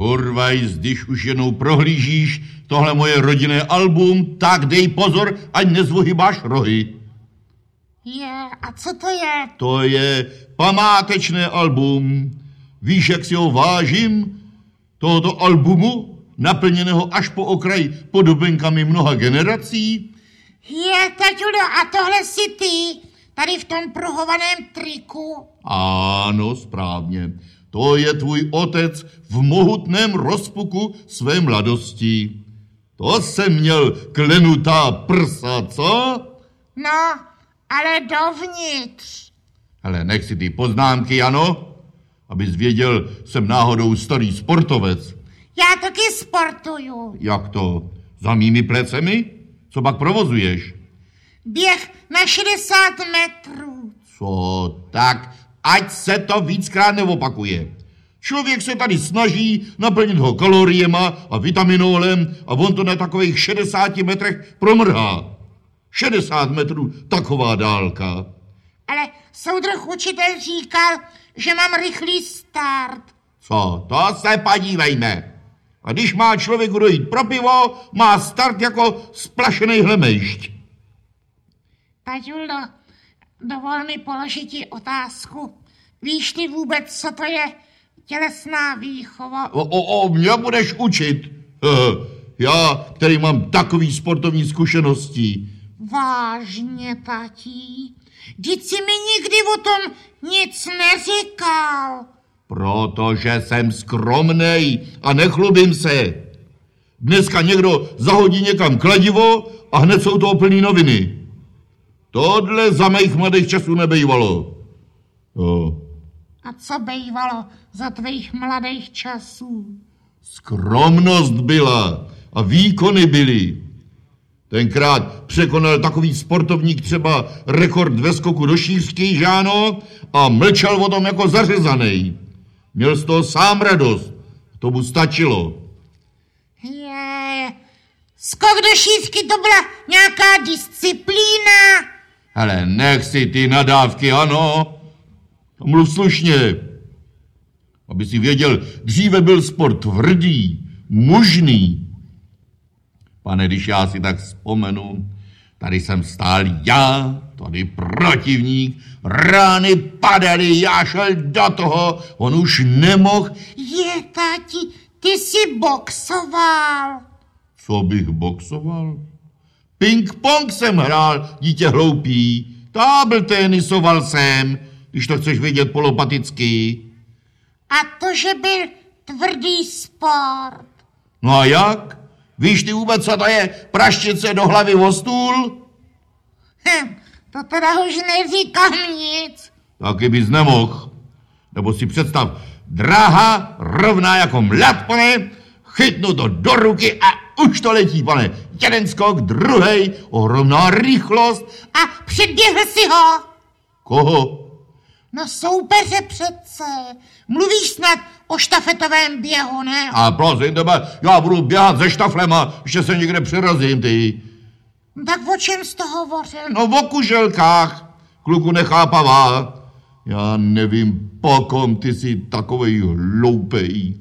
Hurvajs, když už jednou prohlížíš tohle moje rodinné album, tak dej pozor, ať nezvohybáš rohy. Je, a co to je? To je památečné album. Víš, jak si ho vážím? Tohoto albumu, naplněného až po okraj podobenkami mnoha generací? Je, taťulo, a tohle si ty, tady v tom pruhovaném triku. Ano, správně. To je tvůj otec v mohutném rozpuku své mladosti. To jsem měl klenutá prsa, co? No, ale dovnitř. Ale nech si ty poznámky, ano? Abys věděl, jsem náhodou starý sportovec. Já taky sportuju. Jak to? Za mými plecemi? Co pak provozuješ? Běh na 60 metrů. Co tak? Ať se to víckrát neopakuje. Člověk se tady snaží naplnit ho kaloriema a vitaminolem a on to na takových 60 metrech promrhá. 60 metrů, taková dálka. Ale soudruh učitel říkal, že mám rychlý start. Co, to se podívejme. A když má člověk dojít pro pivo, má start jako splašený hlemejšť. Taťuldo, dovol mi položit ti otázku. Víš ty vůbec, co to je tělesná výchova? O, o, o mě budeš učit. Eh, Já, který mám takový sportovní zkušenosti. Vážně, tatí? Vždyť si mi nikdy o tom nic neříkal. Protože jsem skromnej a nechlubím se. Dneska někdo zahodí někam kladivo a hned jsou to plný noviny. Tohle za mých mladých časů nebejvalo. Jo. A co bývalo za tvých mladých časů? Skromnost byla a výkony byly. Tenkrát překonal takový sportovník třeba rekord ve skoku do šířky, žáno, a mlčel o tom jako zařezaný. Měl z toho sám radost. To mu stačilo. Je, skok do šířky to byla nějaká disciplína. Ale nech si ty nadávky, ano. Mluv slušně. Aby si věděl, dříve byl sport tvrdý, mužný. Pane, když já si tak vzpomenu, tady jsem stál já, tady protivník, rány padaly, já šel do toho, on už nemohl. Je, tati, ty jsi boxoval. Co bych boxoval? Ping-pong jsem hrál, dítě hloupý. Tábl tenisoval jsem, když to chceš vědět polopaticky. A to, že byl tvrdý sport. No a jak? Víš ty vůbec, co to je praščice do hlavy o stůl? Hm, to teda už neříkám nic. Taky bys nemohl. Nebo si představ, dráha rovná jako mlad, pane, chytnu to do ruky a už to letí, pane. Jeden skok, druhý, ohromná rychlost. A předběhl si ho. Koho? No soupeře přece. Mluvíš snad o štafetovém běhu, ne? A prosím tebe, já budu běhat ze štaflema, ještě se někde přerazím, ty. Tak o čem jsi to hovořil? No o kuželkách, kluku nechápavá. Já nevím, po kom ty jsi takovej hloupej.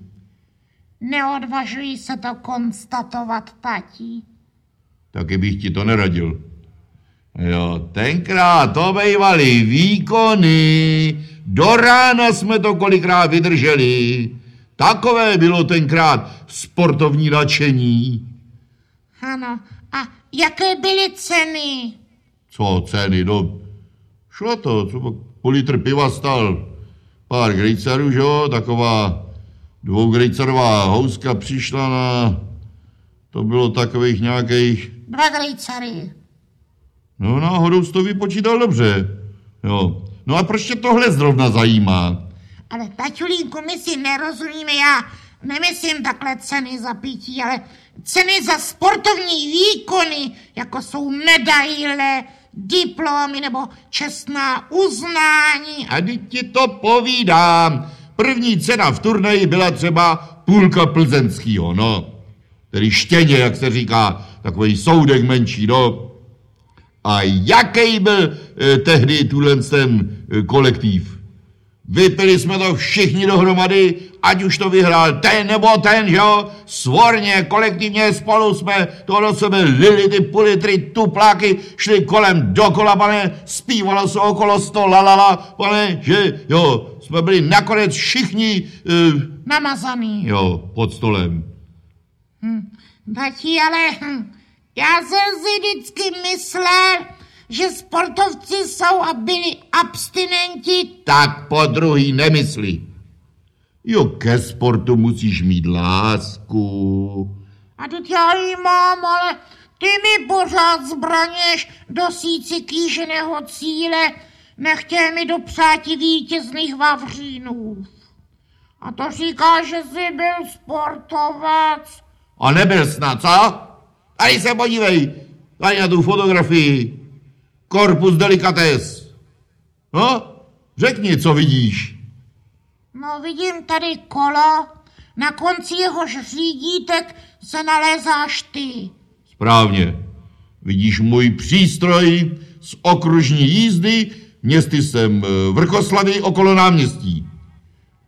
Neodvažuji se to konstatovat, tatí. Taky bych ti to neradil. Jo, tenkrát to bývaly výkony, do rána jsme to kolikrát vydrželi. Takové bylo tenkrát sportovní nadšení. Ano, a jaké byly ceny? Co ceny, no, šlo to, co po litr piva stal pár grejcarů, že jo, taková dvougrejcarová houska přišla na, to bylo takových nějakých, Grejcary. no náhodou jsi to vypočítal dobře, jo. No a proč tě tohle zrovna zajímá? Ale taťulínku, my si nerozumíme, já nemyslím takhle ceny za pití, ale ceny za sportovní výkony, jako jsou medaile, diplomy nebo čestná uznání. A teď ti to povídám. První cena v turnaji byla třeba půlka plzeňskýho, no. Tedy štěně, jak se říká, takový soudek menší, no. A jaký byl eh, tehdy tuhle ten eh, kolektiv? Vypili jsme to všichni dohromady, ať už to vyhrál ten nebo ten, že jo? Svorně, kolektivně spolu jsme to do sebe lili ty půl litry tupláky, šli kolem dokola, pane, zpívalo se okolo sto lalala, pane, že jo, jsme byli nakonec všichni, uh, Namazaný. jo, pod stolem. Tati, ale hm, já jsem si vždycky myslel, že sportovci jsou a byli abstinenti. Tak po druhý nemysli. Jo, ke sportu musíš mít lásku. A teď já ji mám, ale ty mi pořád zbraněš do síci kýženého cíle, nechtěj mi dopřát vítězných vavřínů. A to říká, že jsi byl sportovec. A nebyl snad, co? Tady se podívej, tady na tu fotografii. Korpus delicates. No, řekni, co vidíš. No vidím tady kolo, na konci jehož řídítek se nalézáš ty. Správně. Vidíš můj přístroj z okružní jízdy, městy jsem eh, Vrchoslavy okolo náměstí.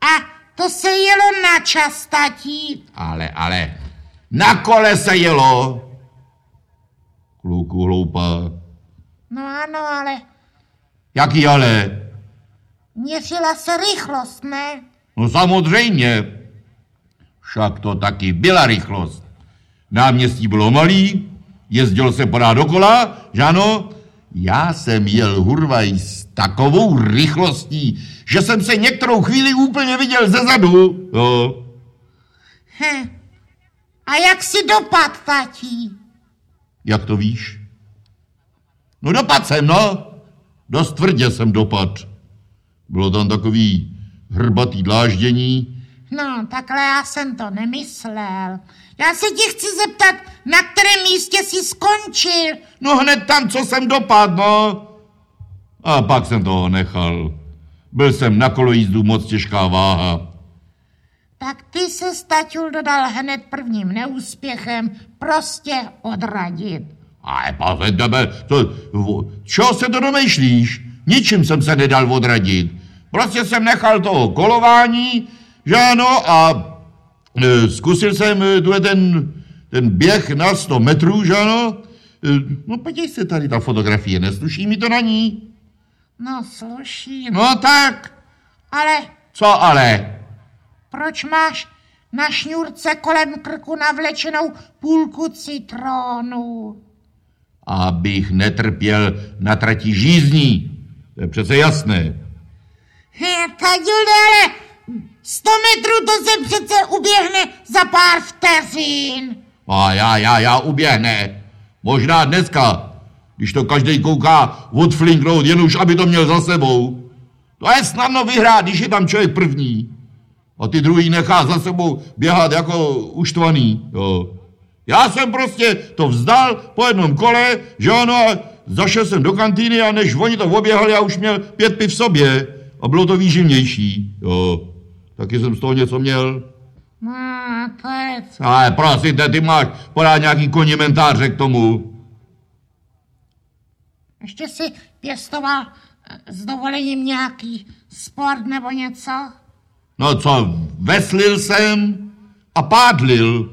A to se jelo na čas, tatí. Ale, ale, na kole se jelo. Kluku hloupá. No ano, ale Jaký ale? měřila se rychlost, ne? No samozřejmě. Však to taky byla rychlost. Náměstí bylo malý, jezdil se pořád dokola, že ano? Já jsem jel hurvaj s takovou rychlostí, že jsem se některou chvíli úplně viděl ze zadu. Jo. Hm. A jak si dopad, tatí? Jak to víš? No dopad jsem, no. Dost tvrdě jsem dopad. Bylo tam takový hrbatý dláždění. No, takhle já jsem to nemyslel. Já se tě chci zeptat, na kterém místě jsi skončil. No hned tam, co jsem dopadl, no. A pak jsem toho nechal. Byl jsem na kolojízdu moc těžká váha. Tak ty se staťul dodal hned prvním neúspěchem prostě odradit. Ale pane tebe, to, čeho se to domýšlíš? Ničím jsem se nedal odradit. Prostě jsem nechal toho kolování, že ano, a e, zkusil jsem e, ten, ten běh na 100 metrů, že ano. E, no podívej se tady, ta fotografie, nesluší mi to na ní? No, sluší. No tak, Ale co ale? Proč máš na šňůrce kolem krku navlečenou půlku citronu? Abych netrpěl na trati žízní. To je přece jasné. Taďule, ale 100 metrů to se přece uběhne za pár vteřin. A já, já, já uběhne. Možná dneska, když to každý kouká odflinknout, jen už aby to měl za sebou. To je snadno vyhrát, když je tam člověk první. A ty druhý nechá za sebou běhat jako uštvaný. Jo. Já jsem prostě to vzdal po jednom kole, že ano, a zašel jsem do kantýny a než oni to oběhali, já už měl pět piv v sobě. A bylo to výživnější. Jo. Taky jsem z toho něco měl. No, to je... Ale prosím tě, ty máš podat nějaký komentáře k tomu. Ještě si pěstoval s dovolením nějaký sport nebo něco? No co, veslil jsem a pádlil.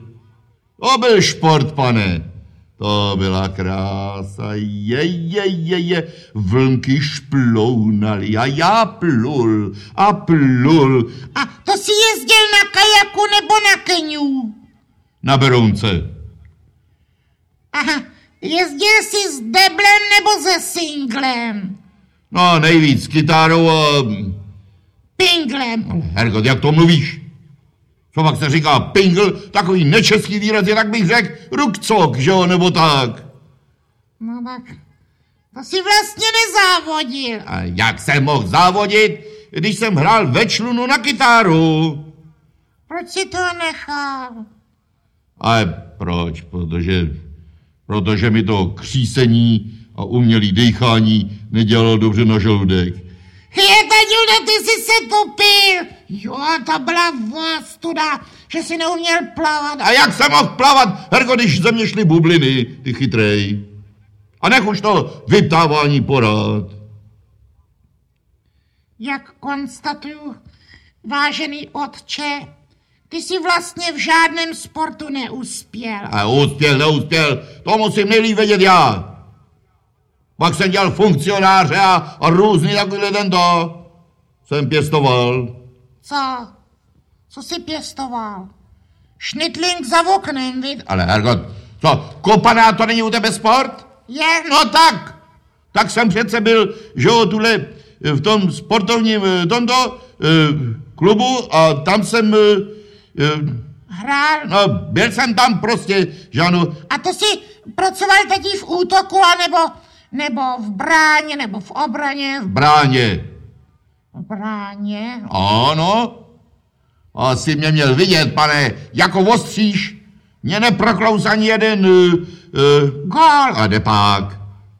To byl šport, pane. To byla krása, je, je, je, je. Vlnky šplounaly a já plul a plul A to si jezdil na kajaku nebo na keniu? na Berounce. Aha, jezdil jsi s deblem nebo se singlem? No nejvíc s kytárou a... Pinglem. Hergot, jak to mluvíš? Co pak se říká pingl, takový nečeský výraz je, tak bych řekl rukcok, že jo, nebo tak. No tak, to si vlastně nezávodil. A jak jsem mohl závodit, když jsem hrál ve člunu na kytáru? Proč si to nechal? Ale proč? Protože, protože mi to křísení a umělý dýchání nedělalo dobře na žaludek. Je, Taďule, ty jsi se topil. Jo, to byla studa, že jsi neuměl plavat. A jak jsem mohl plavat, herko, když ze mě šly bubliny, ty chytrej? A nech už to vyptávání porad. Jak konstatuju, vážený otče, ty jsi vlastně v žádném sportu neuspěl. A uspěl, neuspěl, to musím nejlíp vědět já. Pak jsem dělal funkcionáře a, a různý takovýhle tento. Jsem pěstoval. Co? Co jsi pěstoval? Šnitlink za oknem, vid? Ale Hergot, co, kopaná to není u tebe sport? Je, No tak, tak jsem přece byl, že jo, tuhle v tom sportovním eh, tomto eh, klubu a tam jsem, eh, hrál. no byl jsem tam prostě, že ano, A to si pracoval teď v útoku, anebo nebo v bráně, nebo v obraně? v bráně. V bráně? Ano, asi mě měl vidět, pane, jako ostříž. Mě neproklous ani jeden, uh, uh, Gol. a jde pak,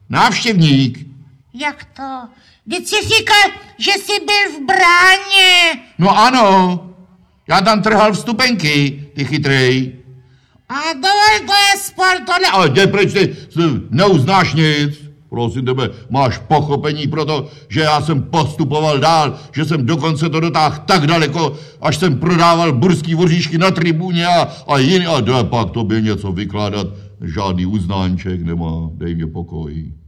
návštěvník. Jak to? Vždyť jsi říkal, že jsi byl v bráně. No ano, já tam trhal vstupenky, ty chytrej. A dovol, to je sport, to ne... Ale jde pryč, ty ty neuznáš nic. Prosím tebe, máš pochopení pro to, že já jsem postupoval dál, že jsem dokonce to dotáhl tak daleko, až jsem prodával burský voříšky na tribuně a, a jiný, a jde pak tobě něco vykládat. Žádný uznáček nemá, dej mě pokoj.